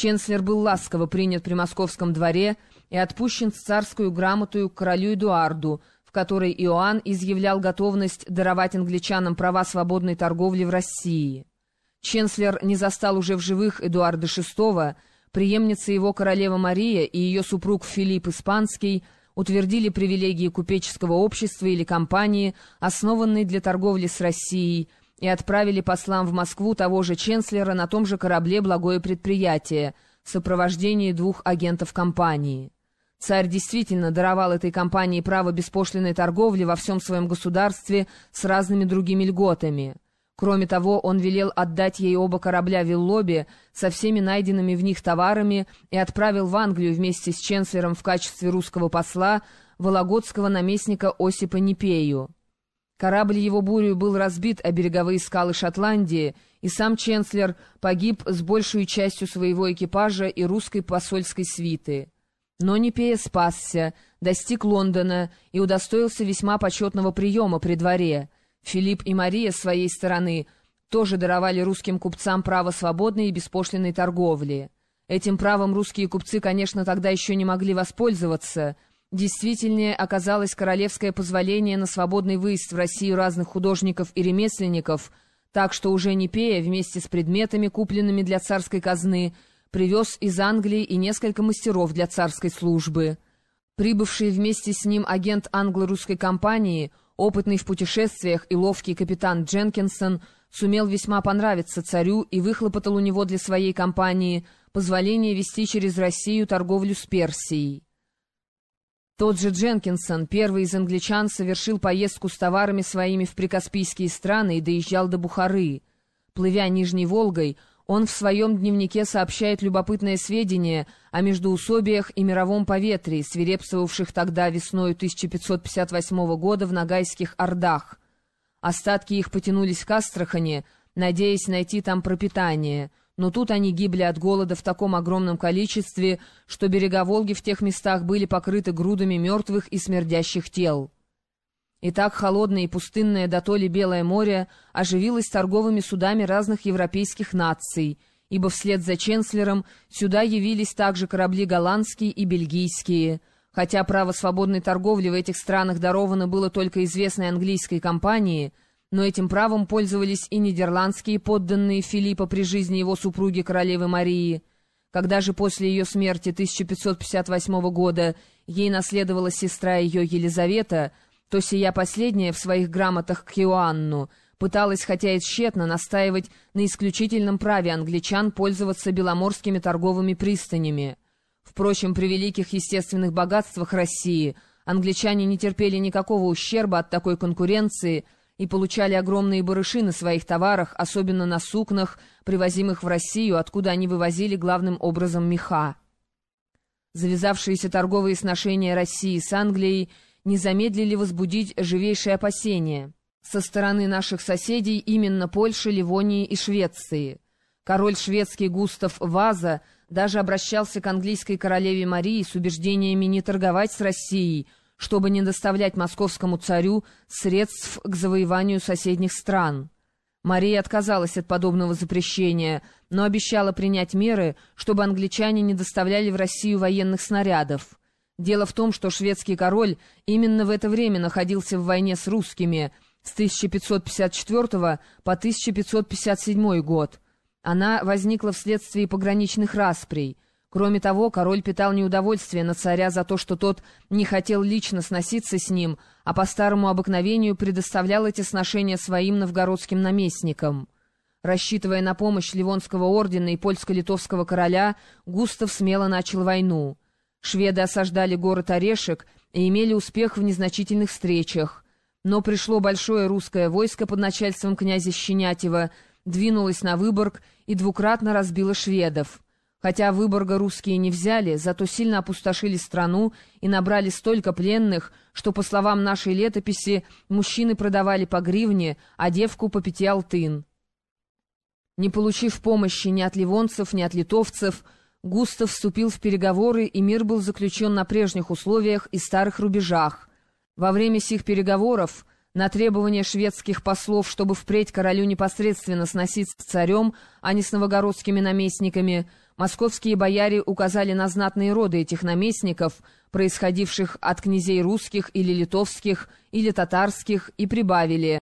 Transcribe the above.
Ченслер был ласково принят при московском дворе и отпущен с царскую грамоту к королю Эдуарду, в которой Иоанн изъявлял готовность даровать англичанам права свободной торговли в России. Ченслер не застал уже в живых Эдуарда VI, преемница его королева Мария и ее супруг Филипп Испанский утвердили привилегии купеческого общества или компании, основанной для торговли с Россией, и отправили послам в Москву того же Ченслера на том же корабле «Благое предприятие» в сопровождении двух агентов компании. Царь действительно даровал этой компании право беспошлиной торговли во всем своем государстве с разными другими льготами. Кроме того, он велел отдать ей оба корабля Виллобе со всеми найденными в них товарами и отправил в Англию вместе с Ченслером в качестве русского посла вологодского наместника Осипа Непею. Корабль его бурью был разбит о береговые скалы Шотландии, и сам Ченслер погиб с большей частью своего экипажа и русской посольской свиты. Но Непея спасся, достиг Лондона и удостоился весьма почетного приема при дворе. Филипп и Мария, с своей стороны, тоже даровали русским купцам право свободной и беспошлиной торговли. Этим правом русские купцы, конечно, тогда еще не могли воспользоваться — Действительнее оказалось королевское позволение на свободный выезд в Россию разных художников и ремесленников, так что уже Непея вместе с предметами, купленными для царской казны, привез из Англии и несколько мастеров для царской службы. Прибывший вместе с ним агент англо-русской компании, опытный в путешествиях и ловкий капитан Дженкинсон, сумел весьма понравиться царю и выхлопотал у него для своей компании позволение вести через Россию торговлю с Персией. Тот же Дженкинсон, первый из англичан, совершил поездку с товарами своими в прикаспийские страны и доезжал до Бухары. Плывя Нижней Волгой, он в своем дневнике сообщает любопытное сведения о междоусобиях и мировом поветрии, свирепствовавших тогда весной 1558 года в Ногайских Ордах. Остатки их потянулись к Астрахани, надеясь найти там пропитание — но тут они гибли от голода в таком огромном количестве, что берега Волги в тех местах были покрыты грудами мертвых и смердящих тел. И так холодное и пустынное до толи Белое море оживилось торговыми судами разных европейских наций, ибо вслед за Ченслером сюда явились также корабли голландские и бельгийские. Хотя право свободной торговли в этих странах даровано было только известной английской компании — но этим правом пользовались и нидерландские подданные Филиппа при жизни его супруги королевы Марии. Когда же после ее смерти 1558 года ей наследовала сестра ее Елизавета, то сия последняя в своих грамотах к Иоанну пыталась, хотя и тщетно, настаивать на исключительном праве англичан пользоваться беломорскими торговыми пристанями. Впрочем, при великих естественных богатствах России англичане не терпели никакого ущерба от такой конкуренции – и получали огромные барыши на своих товарах, особенно на сукнах, привозимых в Россию, откуда они вывозили главным образом меха. Завязавшиеся торговые сношения России с Англией не замедлили возбудить живейшие опасения со стороны наших соседей именно Польши, Ливонии и Швеции. Король шведский Густав Ваза даже обращался к английской королеве Марии с убеждениями не торговать с Россией, чтобы не доставлять московскому царю средств к завоеванию соседних стран. Мария отказалась от подобного запрещения, но обещала принять меры, чтобы англичане не доставляли в Россию военных снарядов. Дело в том, что шведский король именно в это время находился в войне с русскими с 1554 по 1557 год. Она возникла вследствие пограничных расприй — Кроме того, король питал неудовольствие на царя за то, что тот не хотел лично сноситься с ним, а по старому обыкновению предоставлял эти сношения своим новгородским наместникам. Рассчитывая на помощь Ливонского ордена и польско-литовского короля, Густав смело начал войну. Шведы осаждали город Орешек и имели успех в незначительных встречах. Но пришло большое русское войско под начальством князя Щенятева, двинулось на Выборг и двукратно разбило шведов. Хотя Выборга русские не взяли, зато сильно опустошили страну и набрали столько пленных, что, по словам нашей летописи, мужчины продавали по гривне, а девку по пяти алтын. Не получив помощи ни от ливонцев, ни от литовцев, Густав вступил в переговоры, и мир был заключен на прежних условиях и старых рубежах. Во время сих переговоров на требование шведских послов, чтобы впредь королю непосредственно сноситься с царем, а не с новогородскими наместниками, Московские бояре указали на знатные роды этих наместников, происходивших от князей русских или литовских, или татарских, и прибавили